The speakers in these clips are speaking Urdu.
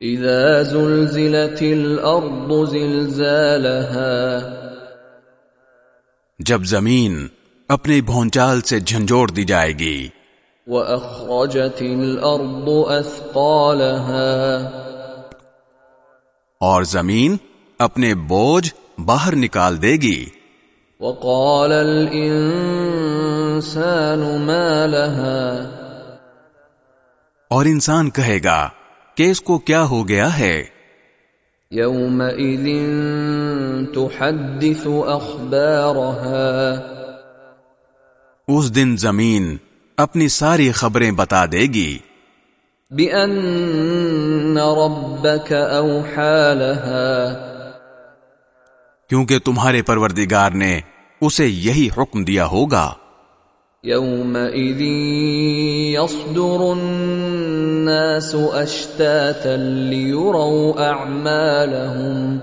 اذا زلزلت الارض زلزالها. جب زمین اپنی بھونچال سے جھنجھوڑ دی جائے گی واخرجت الارض اثقالها اور زمین اپنے بوجھ باہر نکال دے گی۔ وقال الانسان ما لها. اور انسان کہے گا کہ اس کو کیا ہو گیا ہے؟ يومئذ تحدث اخبارها۔ اس دن زمین اپنی ساری خبریں بتا دے گی۔ بأن ربك أوحى لها۔ کیونکہ تمہارے پروردگار نے اسے یہی حکم دیا ہوگا۔ يومئذ يصدر الناس أشتاتا ليروا أعمالهم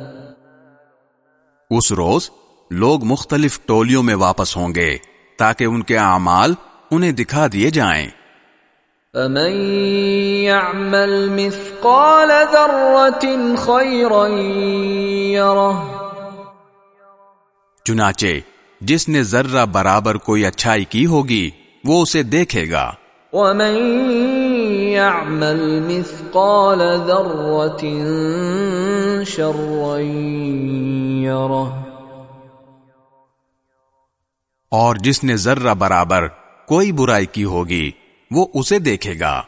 اس روز لوگ مختلف ٹولیوں میں واپس ہوں گے تاکہ ان کے اعمال انہیں دکھا دیے جائیں۔ فمن يعمل مثقال ذرة خيرا يره چنانچہ جس نے ذرہ برابر کوئی اچھائی کی ہوگی وہ اسے دیکھے گا۔ ومن يعمل مثقال ذرة شرا يره۔ اور جس نے ذرہ برابر کوئی برائی کی ہوگی وہ اسے دیکھے گا۔